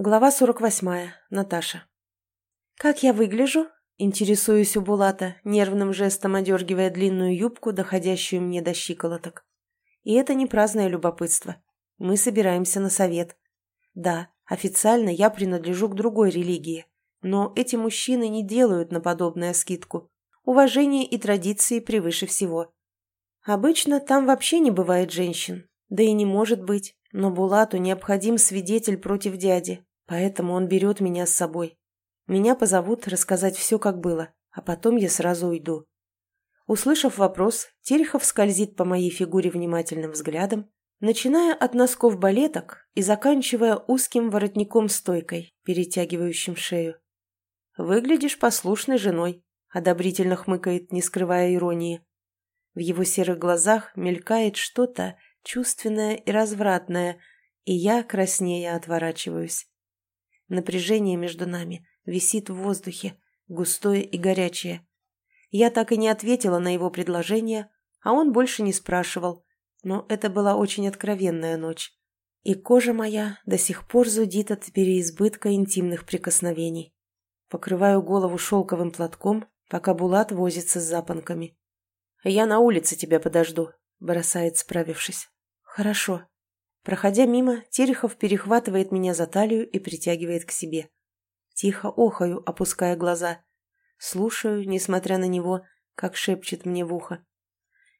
Глава 48. Наташа. «Как я выгляжу?» – интересуюсь у Булата, нервным жестом одергивая длинную юбку, доходящую мне до щиколоток. И это не праздное любопытство. Мы собираемся на совет. Да, официально я принадлежу к другой религии, но эти мужчины не делают на подобное скидку. Уважение и традиции превыше всего. Обычно там вообще не бывает женщин, да и не может быть, но Булату необходим свидетель против дяди, Поэтому он берет меня с собой. Меня позовут рассказать все, как было, а потом я сразу уйду. Услышав вопрос, Терехов скользит по моей фигуре внимательным взглядом, начиная от носков балеток и заканчивая узким воротником-стойкой, перетягивающим шею. «Выглядишь послушной женой», — одобрительно хмыкает, не скрывая иронии. В его серых глазах мелькает что-то чувственное и развратное, и я краснея отворачиваюсь. Напряжение между нами висит в воздухе, густое и горячее. Я так и не ответила на его предложение, а он больше не спрашивал, но это была очень откровенная ночь. И кожа моя до сих пор зудит от переизбытка интимных прикосновений. Покрываю голову шелковым платком, пока Булат возится с запонками. «Я на улице тебя подожду», — бросает, справившись. «Хорошо», Проходя мимо, Терехов перехватывает меня за талию и притягивает к себе. Тихо охаю, опуская глаза. Слушаю, несмотря на него, как шепчет мне в ухо.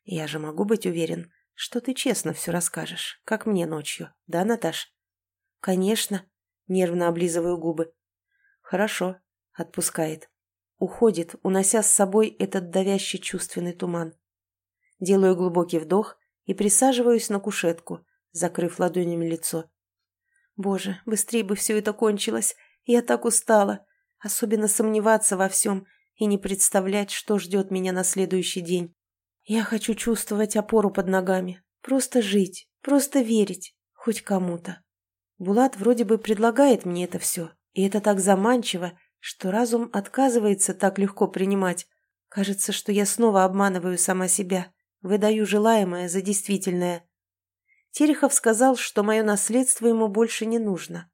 «Я же могу быть уверен, что ты честно все расскажешь, как мне ночью, да, Наташ?» «Конечно», — нервно облизываю губы. «Хорошо», — отпускает. Уходит, унося с собой этот давящий чувственный туман. Делаю глубокий вдох и присаживаюсь на кушетку, закрыв ладонями лицо. Боже, быстрее бы все это кончилось. Я так устала. Особенно сомневаться во всем и не представлять, что ждет меня на следующий день. Я хочу чувствовать опору под ногами. Просто жить, просто верить. Хоть кому-то. Булат вроде бы предлагает мне это все. И это так заманчиво, что разум отказывается так легко принимать. Кажется, что я снова обманываю сама себя, выдаю желаемое за действительное. Терехов сказал, что мое наследство ему больше не нужно.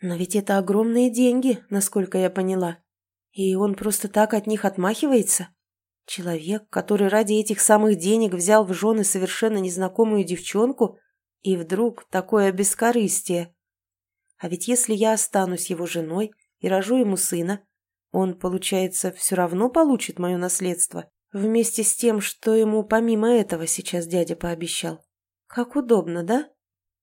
Но ведь это огромные деньги, насколько я поняла. И он просто так от них отмахивается? Человек, который ради этих самых денег взял в жены совершенно незнакомую девчонку, и вдруг такое бескорыстие. А ведь если я останусь его женой и рожу ему сына, он, получается, все равно получит мое наследство, вместе с тем, что ему помимо этого сейчас дядя пообещал. Как удобно, да?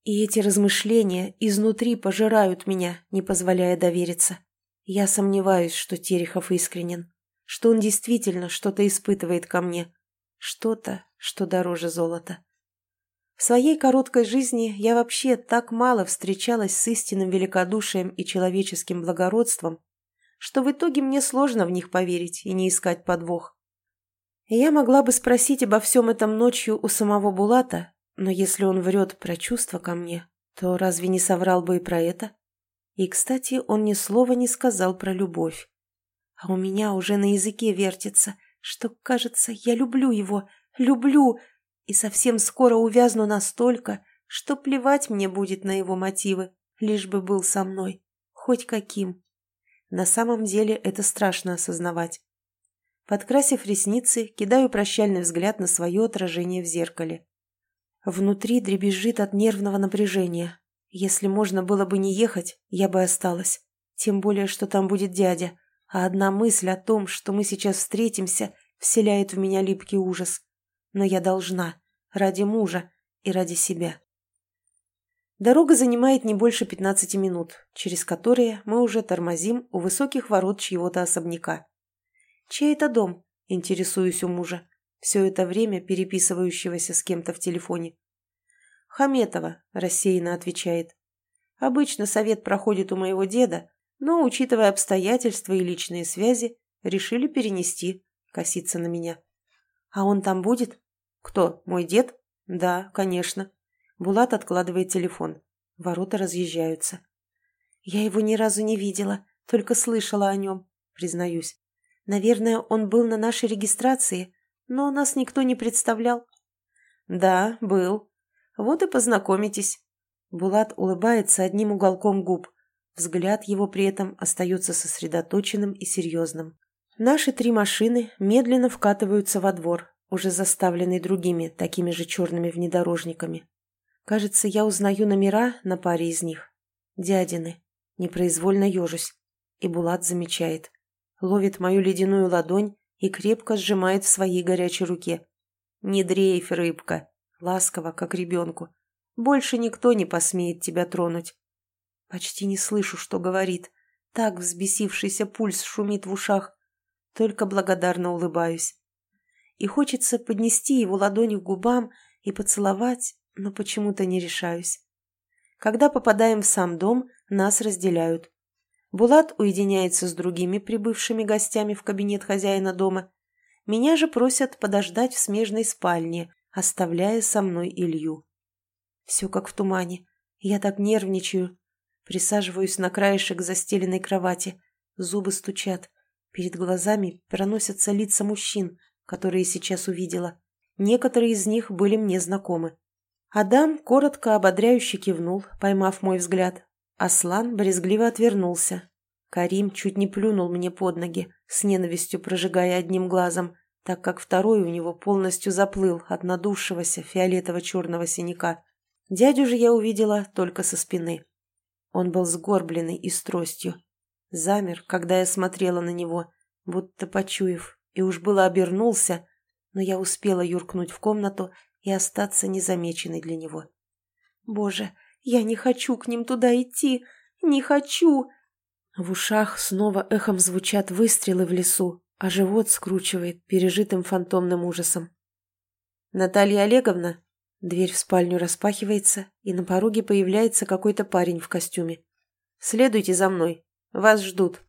И эти размышления изнутри пожирают меня, не позволяя довериться. Я сомневаюсь, что Терехов искренен, что он действительно что-то испытывает ко мне, что-то, что дороже золота. В своей короткой жизни я вообще так мало встречалась с истинным великодушием и человеческим благородством, что в итоге мне сложно в них поверить и не искать подвох. я могла бы спросить обо всем этом ночью у самого Булата, но если он врет про чувства ко мне, то разве не соврал бы и про это? И, кстати, он ни слова не сказал про любовь. А у меня уже на языке вертится, что, кажется, я люблю его, люблю, и совсем скоро увязну настолько, что плевать мне будет на его мотивы, лишь бы был со мной, хоть каким. На самом деле это страшно осознавать. Подкрасив ресницы, кидаю прощальный взгляд на свое отражение в зеркале. Внутри дребезжит от нервного напряжения. Если можно было бы не ехать, я бы осталась. Тем более, что там будет дядя. А одна мысль о том, что мы сейчас встретимся, вселяет в меня липкий ужас. Но я должна. Ради мужа и ради себя. Дорога занимает не больше 15 минут, через которые мы уже тормозим у высоких ворот чьего-то особняка. «Чей это дом?» – интересуюсь у мужа все это время переписывающегося с кем-то в телефоне. «Хаметова», – рассеянно отвечает. «Обычно совет проходит у моего деда, но, учитывая обстоятельства и личные связи, решили перенести», – коситься на меня. «А он там будет?» «Кто, мой дед?» «Да, конечно». Булат откладывает телефон. Ворота разъезжаются. «Я его ни разу не видела, только слышала о нем», – признаюсь. «Наверное, он был на нашей регистрации, но нас никто не представлял. Да, был. Вот и познакомитесь. Булат улыбается одним уголком губ. Взгляд его при этом остается сосредоточенным и серьезным. Наши три машины медленно вкатываются во двор, уже заставленный другими, такими же черными внедорожниками. Кажется, я узнаю номера на паре из них. Дядины. Непроизвольно ежусь. И Булат замечает. Ловит мою ледяную ладонь и крепко сжимает в своей горячей руке. «Не дрейф, рыбка!» Ласково, как ребенку. «Больше никто не посмеет тебя тронуть». Почти не слышу, что говорит. Так взбесившийся пульс шумит в ушах. Только благодарно улыбаюсь. И хочется поднести его ладонь к губам и поцеловать, но почему-то не решаюсь. Когда попадаем в сам дом, нас разделяют. Булат уединяется с другими прибывшими гостями в кабинет хозяина дома. Меня же просят подождать в смежной спальне, оставляя со мной Илью. Все как в тумане. Я так нервничаю. Присаживаюсь на краешек застеленной кровати. Зубы стучат. Перед глазами проносятся лица мужчин, которые сейчас увидела. Некоторые из них были мне знакомы. Адам коротко ободряюще кивнул, поймав мой взгляд. Аслан брезгливо отвернулся. Карим чуть не плюнул мне под ноги, с ненавистью прожигая одним глазом, так как второй у него полностью заплыл от надувшегося фиолетово-черного синяка. Дядю же я увидела только со спины. Он был сгорбленный и с тростью. Замер, когда я смотрела на него, будто почуяв, и уж было обернулся, но я успела юркнуть в комнату и остаться незамеченной для него. «Боже, я не хочу к ним туда идти! Не хочу!» В ушах снова эхом звучат выстрелы в лесу, а живот скручивает пережитым фантомным ужасом. «Наталья Олеговна?» Дверь в спальню распахивается, и на пороге появляется какой-то парень в костюме. «Следуйте за мной. Вас ждут».